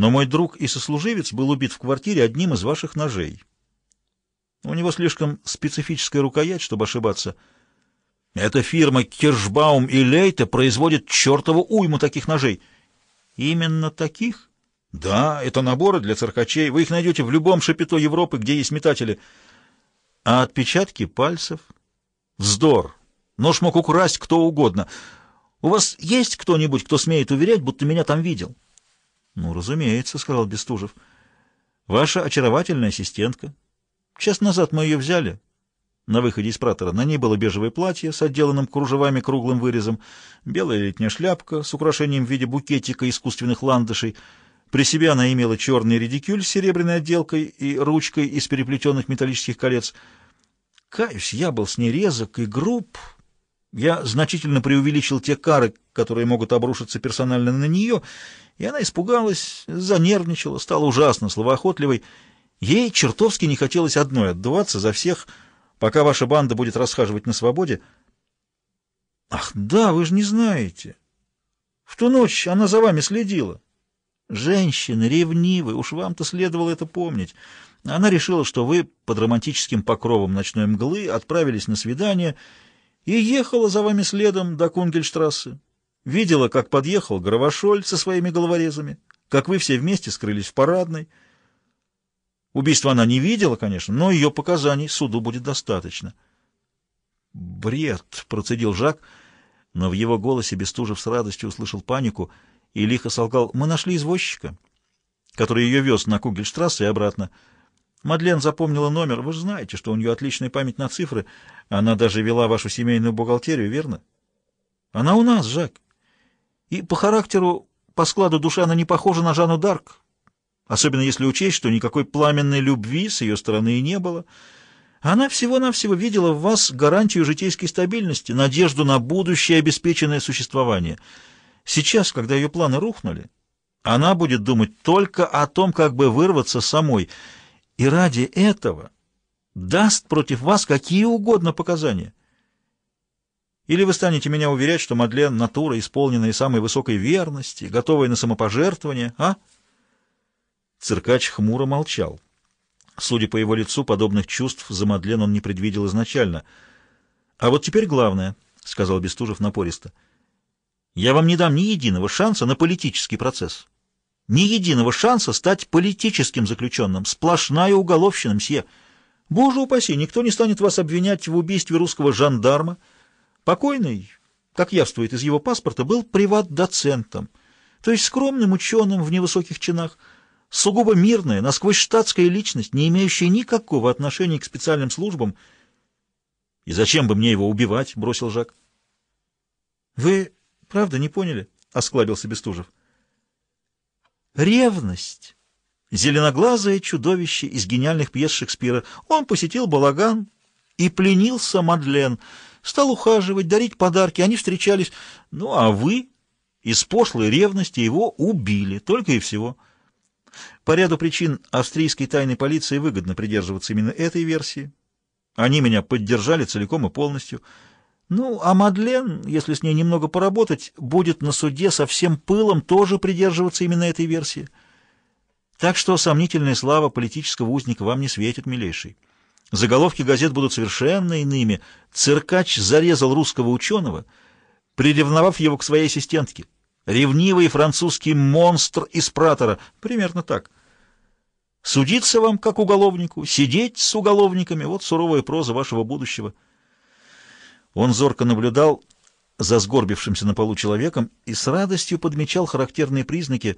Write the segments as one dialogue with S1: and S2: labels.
S1: Но мой друг и сослуживец был убит в квартире одним из ваших ножей. У него слишком специфическая рукоять, чтобы ошибаться. Эта фирма Киршбаум и Лейте производит чертову уйму таких ножей. Именно таких? Да, это наборы для циркачей. Вы их найдете в любом шапито Европы, где есть метатели. А отпечатки пальцев? Вздор. Нож мог украсть кто угодно. У вас есть кто-нибудь, кто смеет уверять, будто меня там видел? — Ну, разумеется, — сказал Бестужев. — Ваша очаровательная ассистентка. Час назад мы ее взяли на выходе из пратора. На ней было бежевое платье с отделанным кружевами круглым вырезом, белая летняя шляпка с украшением в виде букетика искусственных ландышей. При себе она имела черный редикюль с серебряной отделкой и ручкой из переплетенных металлических колец. Каюсь, я был с ней резок и груб, я значительно преувеличил те кары, которые могут обрушиться персонально на нее, и она испугалась, занервничала, стала ужасно словоохотливой. Ей чертовски не хотелось одной отдуваться за всех, пока ваша банда будет расхаживать на свободе. Ах, да, вы же не знаете. В ту ночь она за вами следила. Женщины ревнивы, уж вам-то следовало это помнить. Она решила, что вы под романтическим покровом ночной мглы отправились на свидание и ехала за вами следом до Кунгельштрассе. Видела, как подъехал Гравошоль со своими головорезами, как вы все вместе скрылись в парадной. Убийства она не видела, конечно, но ее показаний суду будет достаточно. «Бред!» — процедил Жак, но в его голосе Бестужев с радостью услышал панику и лихо солгал. «Мы нашли извозчика, который ее вез на Кугельштрассе и обратно». Мадлен запомнила номер. Вы же знаете, что у нее отличная память на цифры. Она даже вела вашу семейную бухгалтерию, верно? Она у нас, Жак. И по характеру, по складу души она не похожа на Жанну Дарк. Особенно если учесть, что никакой пламенной любви с ее стороны и не было. Она всего-навсего видела в вас гарантию житейской стабильности, надежду на будущее обеспеченное существование. Сейчас, когда ее планы рухнули, она будет думать только о том, как бы вырваться самой – и ради этого даст против вас какие угодно показания. Или вы станете меня уверять, что Мадлен — натура, исполненная самой высокой верности, готовая на самопожертвование, а? Циркач хмуро молчал. Судя по его лицу, подобных чувств за Мадлен он не предвидел изначально. — А вот теперь главное, — сказал Бестужев напористо, — я вам не дам ни единого шанса на политический процесс ни единого шанса стать политическим заключенным. Сплошная уголовщина, мсье. Боже упаси, никто не станет вас обвинять в убийстве русского жандарма. Покойный, как явствует из его паспорта, был приват-доцентом, то есть скромным ученым в невысоких чинах, сугубо мирная, насквозь штатская личность, не имеющая никакого отношения к специальным службам. — И зачем бы мне его убивать? — бросил Жак. — Вы правда не поняли? — осклабился Бестужев. — Ревность. Зеленоглазое чудовище из гениальных пьес Шекспира. Он посетил балаган и пленился Мадлен. Стал ухаживать, дарить подарки. Они встречались. Ну, а вы из пошлой ревности его убили. Только и всего. По ряду причин австрийской тайной полиции выгодно придерживаться именно этой версии. Они меня поддержали целиком и полностью. Ну, а Мадлен, если с ней немного поработать, будет на суде со всем пылом тоже придерживаться именно этой версии. Так что сомнительная слава политического узника вам не светит, милейший. Заголовки газет будут совершенно иными. Циркач зарезал русского ученого, приревновав его к своей ассистентке. Ревнивый французский монстр из пратора. Примерно так. Судиться вам, как уголовнику, сидеть с уголовниками — вот суровая проза вашего будущего — он зорко наблюдал за сгорбившимся на полу человеком и с радостью подмечал характерные признаки,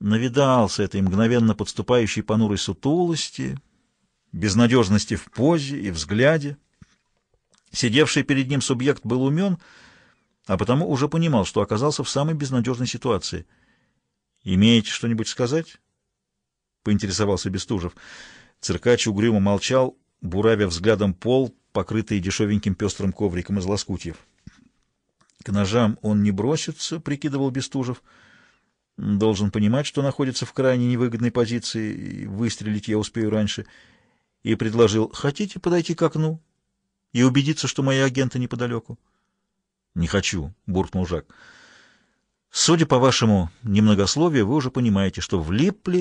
S1: навидался этой мгновенно подступающей понурой сутулости, безнадежности в позе и взгляде. Сидевший перед ним субъект был умен, а потому уже понимал, что оказался в самой безнадежной ситуации. «Имеете что-нибудь сказать?» — поинтересовался Бестужев. Циркач угрюмо молчал, буравя взглядом пол, покрытые дешевеньким пестрым ковриком из лоскутьев. К ножам он не бросится, прикидывал Бестужев. Должен понимать, что находится в крайне невыгодной позиции, и выстрелить я успею раньше. И предложил, хотите подойти к окну и убедиться, что мои агенты неподалеку? — Не хочу, — буркнул Жак. Судя по вашему немногословию, вы уже понимаете, что влипли